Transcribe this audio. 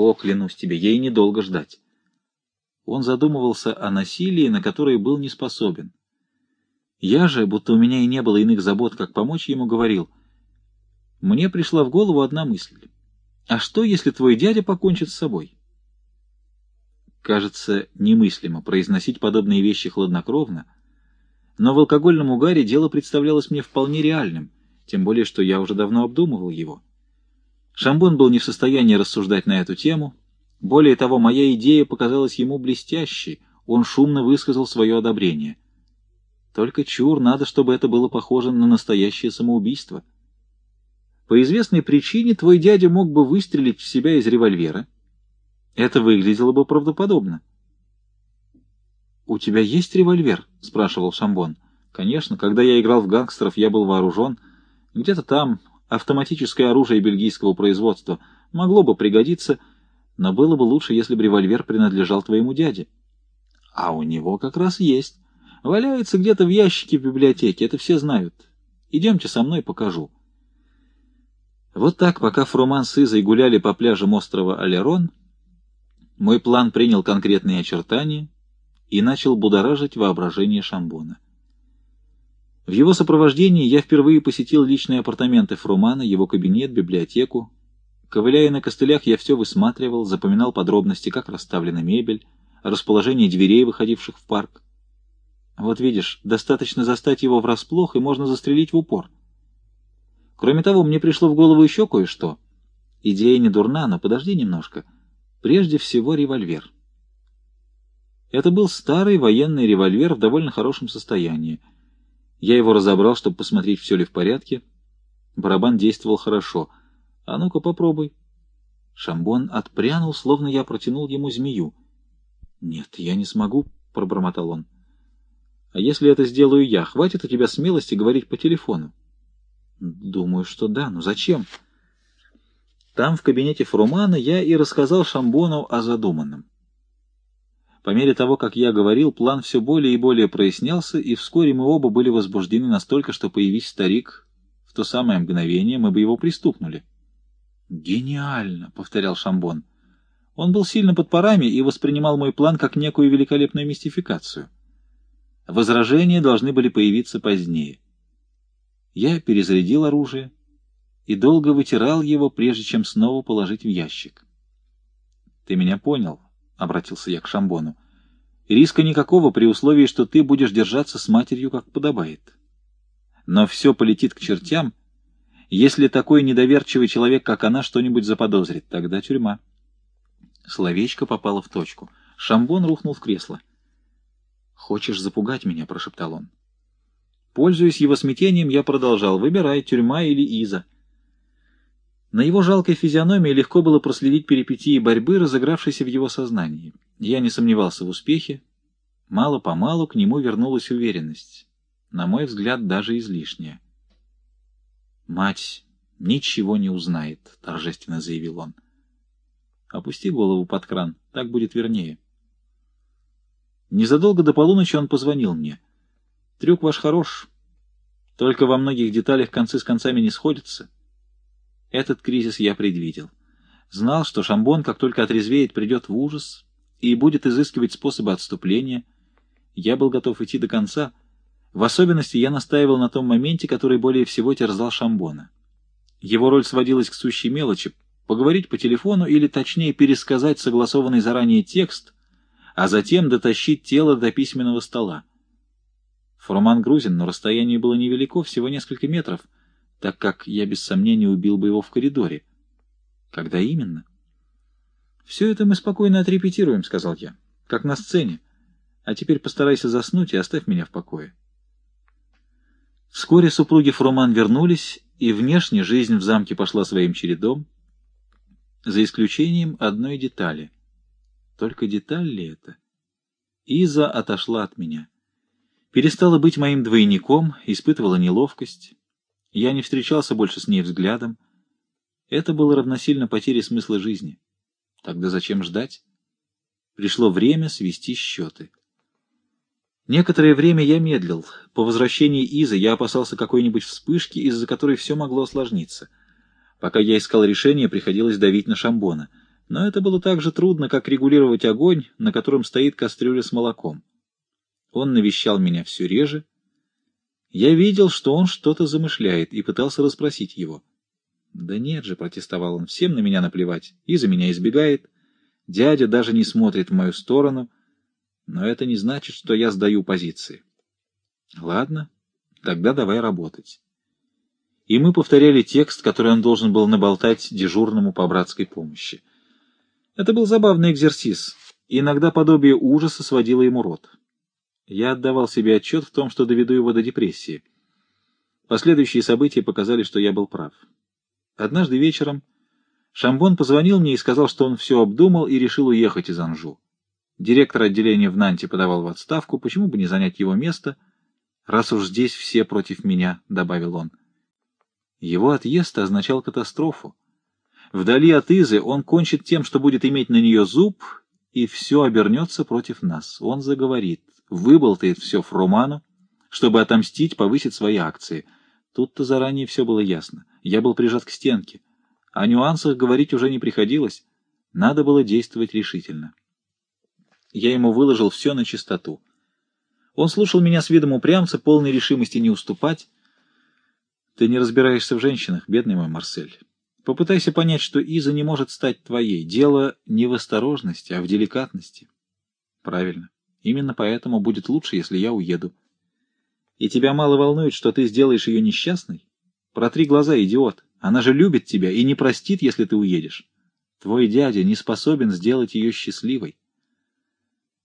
О, клянусь тебе, ей недолго ждать. Он задумывался о насилии, на которое был не способен. Я же, будто у меня и не было иных забот, как помочь ему, говорил. Мне пришла в голову одна мысль. А что, если твой дядя покончит с собой? Кажется, немыслимо произносить подобные вещи хладнокровно, но в алкогольном угаре дело представлялось мне вполне реальным, тем более, что я уже давно обдумывал его. Шамбон был не в состоянии рассуждать на эту тему. Более того, моя идея показалась ему блестящей, он шумно высказал свое одобрение. Только чур, надо, чтобы это было похоже на настоящее самоубийство. По известной причине твой дядя мог бы выстрелить в себя из револьвера. Это выглядело бы правдоподобно. — У тебя есть револьвер? — спрашивал Шамбон. — Конечно, когда я играл в гангстеров, я был вооружен. Где-то там, Автоматическое оружие бельгийского производства могло бы пригодиться, но было бы лучше, если бы револьвер принадлежал твоему дяде. А у него как раз есть. Валяется где-то в ящике в библиотеке, это все знают. Идемте со мной, покажу. Вот так, пока Фруман с Изой гуляли по пляжам острова Алерон, мой план принял конкретные очертания и начал будоражить воображение Шамбона. В его сопровождении я впервые посетил личные апартаменты Фрумана, его кабинет, библиотеку. Ковыляя на костылях, я все высматривал, запоминал подробности, как расставлена мебель, расположение дверей, выходивших в парк. Вот видишь, достаточно застать его врасплох, и можно застрелить в упор. Кроме того, мне пришло в голову еще кое-что. Идея не дурна, но подожди немножко. Прежде всего, револьвер. Это был старый военный револьвер в довольно хорошем состоянии. Я его разобрал, чтобы посмотреть, все ли в порядке. Барабан действовал хорошо. А ну-ка попробуй. Шамбон отпрянул, словно я протянул ему змею. — Нет, я не смогу, — пробормотал он. — А если это сделаю я, хватит у тебя смелости говорить по телефону? — Думаю, что да, но зачем? Там, в кабинете Фрумана, я и рассказал Шамбону о задуманном. По мере того, как я говорил, план все более и более прояснялся, и вскоре мы оба были возбуждены настолько, что, появись старик, в то самое мгновение мы бы его пристукнули. «Гениально!» — повторял Шамбон. Он был сильно под парами и воспринимал мой план как некую великолепную мистификацию. Возражения должны были появиться позднее. Я перезарядил оружие и долго вытирал его, прежде чем снова положить в ящик. «Ты меня понял?» — обратился я к Шамбону. «Риска никакого при условии, что ты будешь держаться с матерью, как подобает. Но все полетит к чертям, если такой недоверчивый человек, как она, что-нибудь заподозрит. Тогда тюрьма». Словечко попало в точку. Шамбон рухнул в кресло. «Хочешь запугать меня?» — прошептал он. Пользуясь его смятением, я продолжал. «Выбирай, тюрьма или Иза». На его жалкой физиономии легко было проследить перипетии борьбы, разыгравшейся в его сознании. Я не сомневался в успехе. Мало-помалу к нему вернулась уверенность. На мой взгляд, даже излишняя. «Мать ничего не узнает», — торжественно заявил он. «Опусти голову под кран, так будет вернее». Незадолго до полуночи он позвонил мне. «Трюк ваш хорош, только во многих деталях концы с концами не сходятся». Этот кризис я предвидел. Знал, что Шамбон, как только отрезвеет, придет в ужас и будет изыскивать способы отступления. Я был готов идти до конца. В особенности я настаивал на том моменте, который более всего терзал Шамбона. Его роль сводилась к сущей мелочи — поговорить по телефону или, точнее, пересказать согласованный заранее текст, а затем дотащить тело до письменного стола. Фурман грузин, но расстояние было невелико, всего несколько метров — так как я без сомнения убил бы его в коридоре. Когда именно? Все это мы спокойно отрепетируем, сказал я, как на сцене. А теперь постарайся заснуть и оставь меня в покое. Вскоре супруги Фруман вернулись, и внешне жизнь в замке пошла своим чередом, за исключением одной детали. Только деталь ли это? Иза отошла от меня. Перестала быть моим двойником, испытывала неловкость. Я не встречался больше с ней взглядом. Это было равносильно потере смысла жизни. Тогда зачем ждать? Пришло время свести счеты. Некоторое время я медлил. По возвращении Изы я опасался какой-нибудь вспышки, из-за которой все могло осложниться. Пока я искал решение, приходилось давить на Шамбона. Но это было так же трудно, как регулировать огонь, на котором стоит кастрюля с молоком. Он навещал меня все реже. Я видел, что он что-то замышляет, и пытался расспросить его. «Да нет же», — протестовал он, — «всем на меня наплевать, и за меня избегает. Дядя даже не смотрит в мою сторону, но это не значит, что я сдаю позиции». «Ладно, тогда давай работать». И мы повторяли текст, который он должен был наболтать дежурному по братской помощи. Это был забавный экзерсис, иногда подобие ужаса сводило ему рот. Я отдавал себе отчет в том, что доведу его до депрессии. Последующие события показали, что я был прав. Однажды вечером Шамбон позвонил мне и сказал, что он все обдумал и решил уехать из Анжу. Директор отделения в Нанте подавал в отставку, почему бы не занять его место, раз уж здесь все против меня, — добавил он. Его отъезд означал катастрофу. Вдали от Изы он кончит тем, что будет иметь на нее зуб, и все обернется против нас. Он заговорит, выболтает все Фруману, чтобы отомстить, повысить свои акции. Тут-то заранее все было ясно. Я был прижат к стенке. О нюансах говорить уже не приходилось. Надо было действовать решительно. Я ему выложил все на чистоту. Он слушал меня с видом упрямца, полной решимости не уступать. Ты не разбираешься в женщинах, бедный мой Марсель. Попытайся понять, что Иза не может стать твоей. Дело не в осторожности, а в деликатности. Правильно. Именно поэтому будет лучше, если я уеду. И тебя мало волнует, что ты сделаешь ее несчастной? Протри глаза, идиот. Она же любит тебя и не простит, если ты уедешь. Твой дядя не способен сделать ее счастливой.